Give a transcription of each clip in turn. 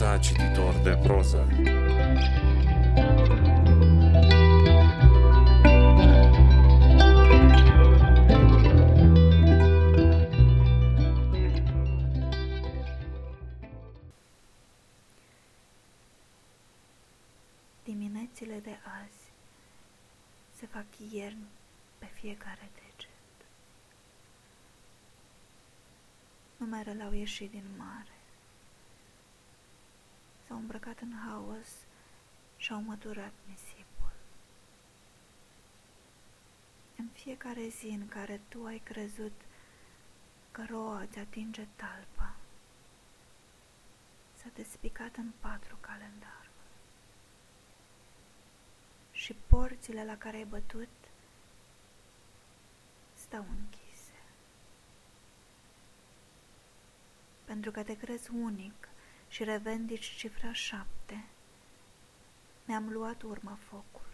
Viața cititor de proză Diminețile de azi se fac ierni pe fiecare deget. Numerele au ieșit din mare. S-au îmbrăcat în haos și au măturat nisipul. În fiecare zi în care tu ai crezut că roa îți atinge talpa, s-a despicat în patru calendarul. Și porțile la care ai bătut stau închise. pentru că te crezi unic și revendici cifra șapte, mi-am luat urma focului.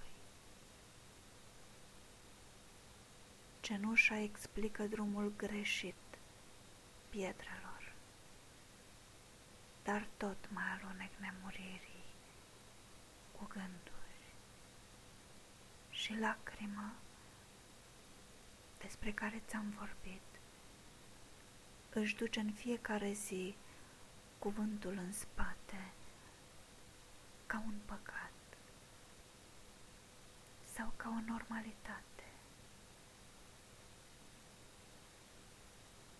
Cenușa explică drumul greșit pietrelor, dar tot mă alunec nemuririi cu gânduri și lacrima despre care ți-am vorbit. Își duce în fiecare zi cuvântul în spate ca un păcat sau ca o normalitate.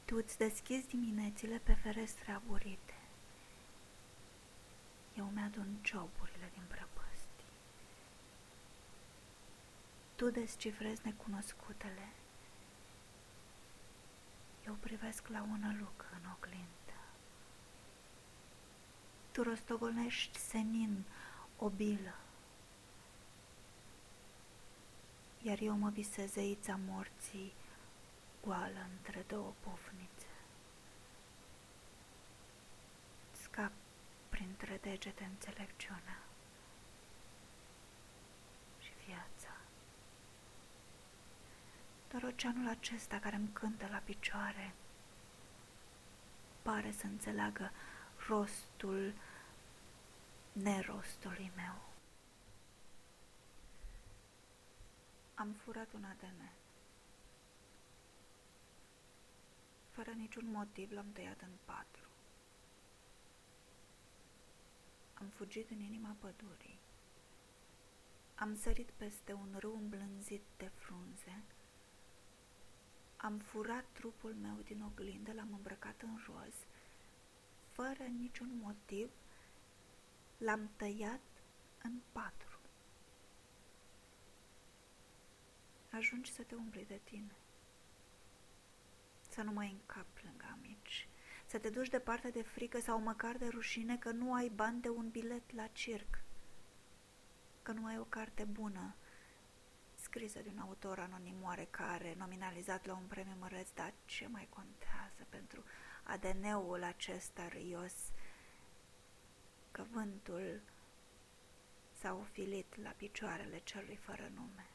Tu îți deschizi diminețile pe ferestre aburite. Eu mi-adun cioburile din prăpăstii. Tu descifrezi necunoscutele eu privesc la un aluc în oglindă. Tu rostogolești senin o bilă, iar eu mă visez zeița morții goală între două pufnițe. Scap printre degete înțelepciunea și viața. Doar oceanul acesta care îmi cântă la picioare pare să înțeleagă rostul nerostului meu. Am furat un ADN. Fără niciun motiv l-am tăiat în patru. Am fugit în inima pădurii. Am sărit peste un râu îmblânzit de frunze am furat trupul meu din oglindă, l-am îmbrăcat în roz, fără niciun motiv, l-am tăiat în patru. Ajungi să te umbli de tine, să nu mai încap lângă amici, să te duci departe de frică sau măcar de rușine că nu ai bani de un bilet la circ, că nu ai o carte bună, scrisă de un autor anonim oarecare, nominalizat la un premiu măreț, dar ce mai contează pentru ADN-ul acesta rios, că vântul s-a ofilit la picioarele celui fără nume,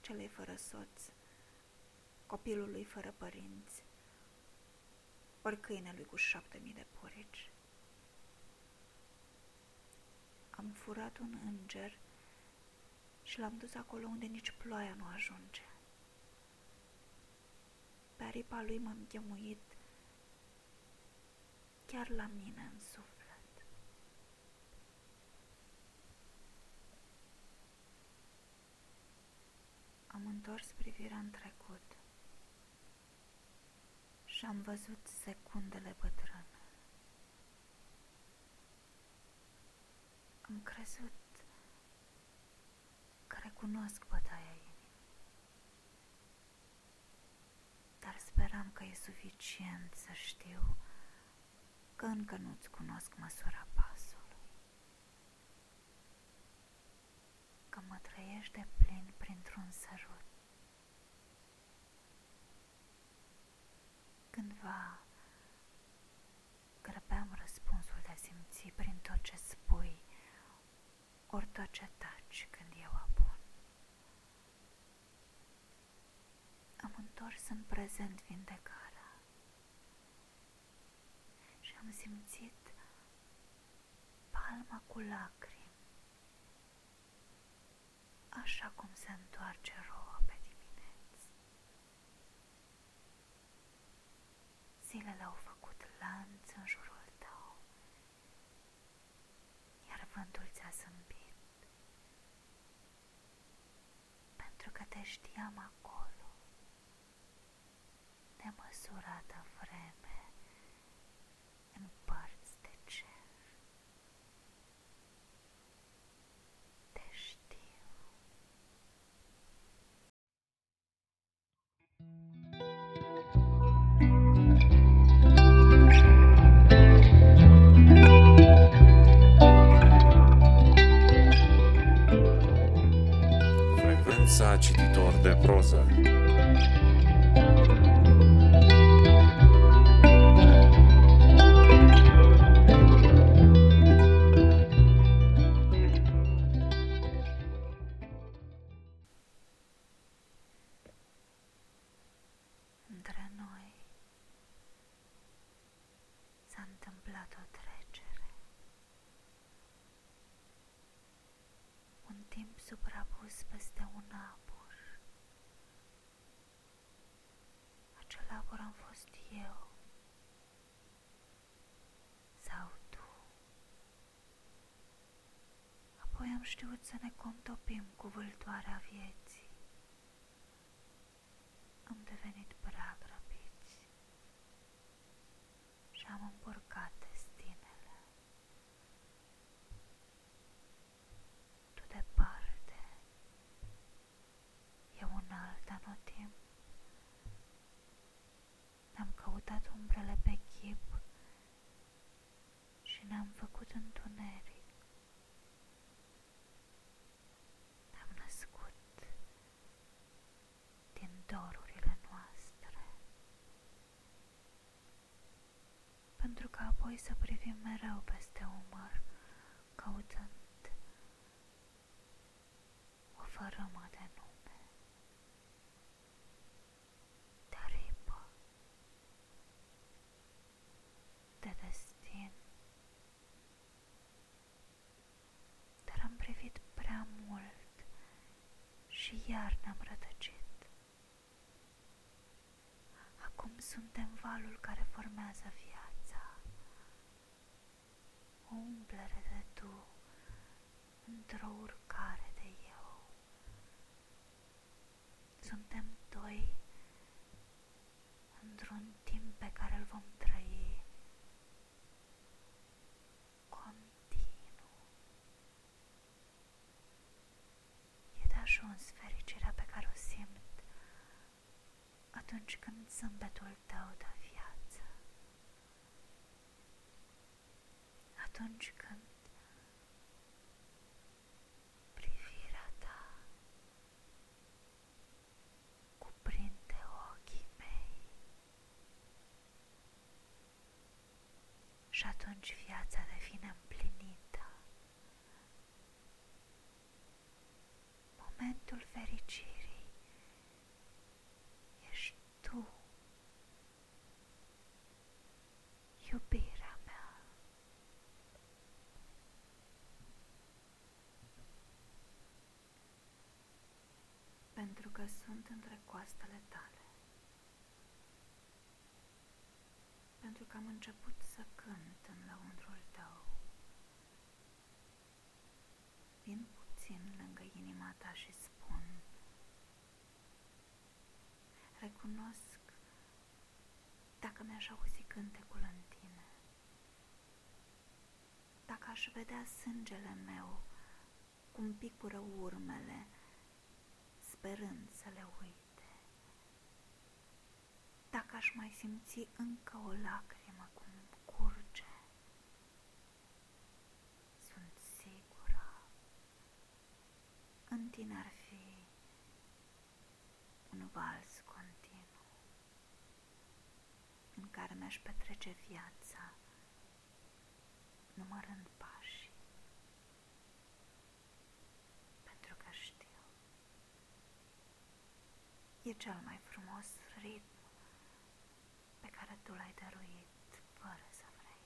celui fără soț, copilului fără părinți, ori câinelui cu șapte mii de purici. Am furat un înger și l-am dus acolo unde nici ploaia nu ajunge. Pe aripa lui m-am chemuit chiar la mine în suflet. Am întors privirea în trecut și am văzut secundele bătrâne. Am crezut cunosc bătaia inimii. Dar speram că e suficient să știu că încă nu-ți cunosc măsura pasului. Că mă trăiești de plin printr-un sărut. Cândva grăbeam răspunsul de a simți prin tot ce spui, ori tot ce taci când eu apun. am întors în prezent vindecarea am simțit palma cu lacrimi, așa cum se întoarce roșu. Știut să ne contopim cu vâltoarea vieții. Am devenit prea grăbiți și am împurcat destinele. Tu departe, eu un alt anotimp. Ne-am căutat umbrele pe chip și ne-am făcut întuneric. Ne-am născut din dorurile noastre. Pentru că apoi să privim mereu peste umăr, căutând o fărâmă de nume, de ripă, de destin. Dar am privit prea mult și iar ne-am rătăcit. Acum suntem valul care formează viața. O umplere de tu într-o urcare de eu. Suntem doi într-un timp pe care îl vom trăi continuu. E de ajuns fericirea pe care o simt atunci când zâmbetul tău dă viață. Atunci când privirea ta cuprinde ochii mei și atunci viața devine împlinită. Momentul fericirii ești tu, iubirea mea. Pentru că sunt între coastele tale. Pentru că am început să cânt în lăuntrul tău. Vin puțin lângă inima ta și spun Recunosc dacă mi-aș auzi cântecul în tine, dacă aș vedea sângele meu cum picură urmele, sperând să le uite, dacă aș mai simți încă o lacrimă cum curge, sunt sigură, în tine ar fi un vals continuu în care mi-aș petrece viața numărând pașii. Pentru că știu, e cel mai frumos ritm pe care tu l-ai dăruit fără să vrei.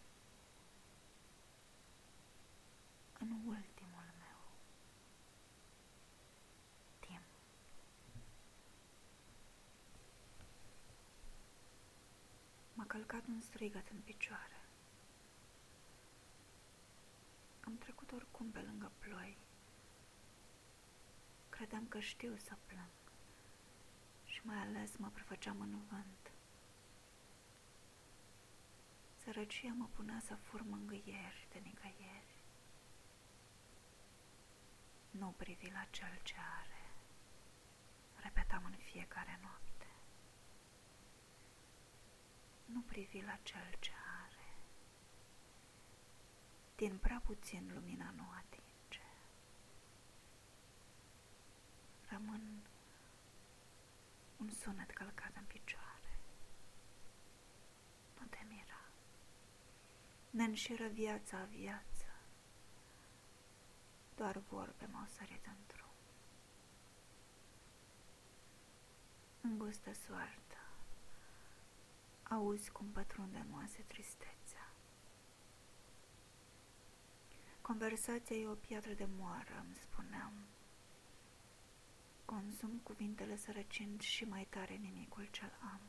În ultimul meu timp. M-a călcat un strigăt în picioare. Am trecut oricum pe lângă ploi. Credeam că știu să plâng și mai ales mă prefăceam în vânt. Sărăcia mă punea să fur mângâieri de nicăieri. Nu privi la cel ce are, repetam în fiecare noapte. Nu privi la cel ce are. Din prea puțin lumina nu atinge. Rămân un sunet călcat în picioare. Nu te mira. Ne înșiră viața viață. Doar vorbe m-au sărit în drum. Îngustă soarta. Auzi cum pătrunde în oase tristețea. Conversația e o piatră de moară, îmi spuneam. Consum cuvintele sărăcind și mai tare nimicul cel am.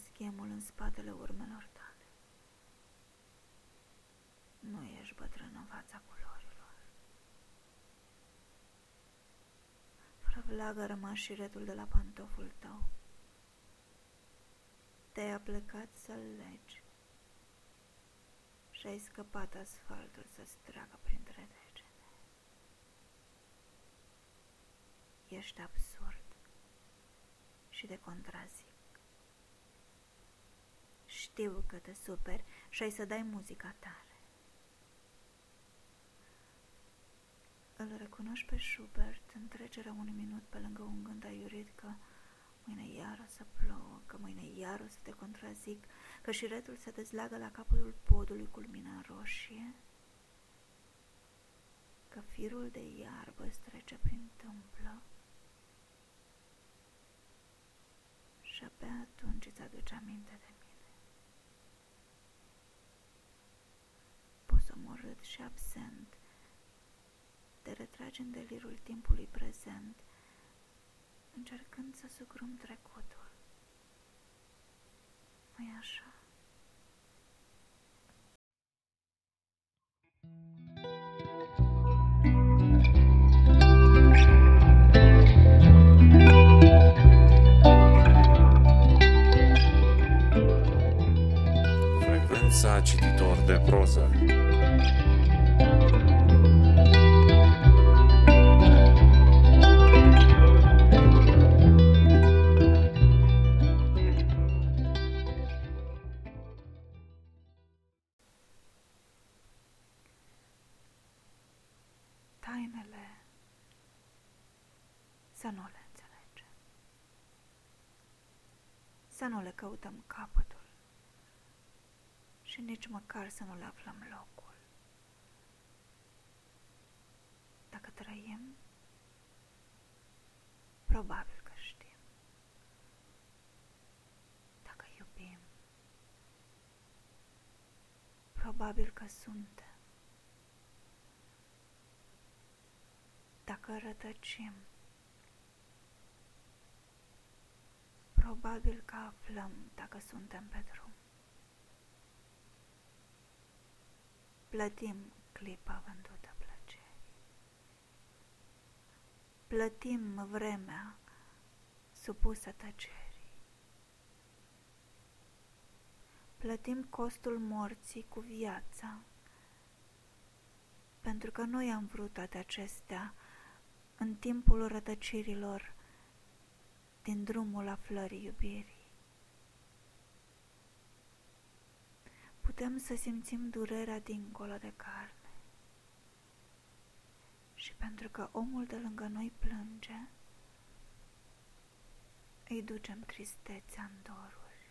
Nelămurit a rămas chemul în spatele urmelor tale. Nu ești bătrân în fața culorilor. Fără vlagă rămas și redul de la pantoful tău. Te-ai aplecat să-l legi și ai scăpat asfaltul să-ți treacă printre degete. Ești absurd și de contrazic. Știu că te superi și ai să dai muzica tare. Îl recunoști pe Schubert în trecerea unui minut pe lângă un gând aiurit că mâine iar o să plouă, că mâine iar o să te contrazic, că și retul se dezleagă la capul podului cu lumina roșie, că firul de iarbă îți trece prin tâmplă și abia atunci îți aduce aminte de mine. Posomorât și absent, te retragi în delirul timpului prezent, încercând să sugrum trecutul. nu e așa? Frecvența cititor de proză. Tainele să nu le înțelegem. Să nu le căutăm capătul și nici măcar să nu le aflăm locul. Dacă trăim, probabil că știm. Dacă iubim, probabil că suntem. dacă rătăcim. Probabil că aflăm dacă suntem pe drum. Plătim clipa vândută Plătim vremea supusă tăcerii. Plătim costul morții cu viața, pentru că noi am vrut toate acestea în timpul rătăcirilor din drumul aflării iubirii. Putem să simțim durerea dincolo de carne. Și pentru că omul de lângă noi plânge, îi ducem tristețea în doruri.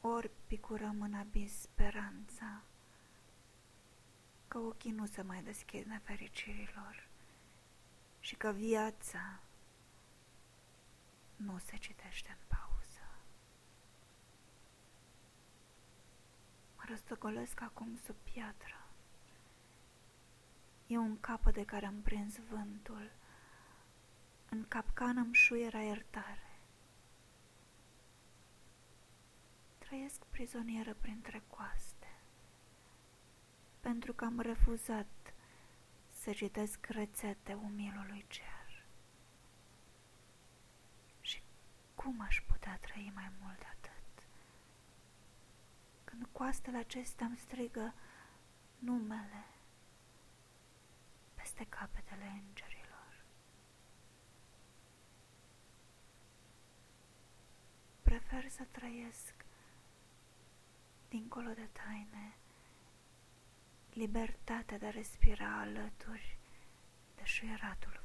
Ori picurăm în abis speranța, că ochii nu se mai deschid nefericirilor și că viața nu se citește în pauză. Răstăgolesc acum sub piatră. E un capă de care am prins vântul. În capcană îmi șuiera iertare. Trăiesc prizonieră printre coaste, pentru că am refuzat să citesc rețete umilului cer. Și cum aș putea trăi mai mult de atât? Când coastele acestea îmi strigă numele peste capetele îngerilor. Prefer să trăiesc dincolo de taine, libertatea de a respira alături de șuieratul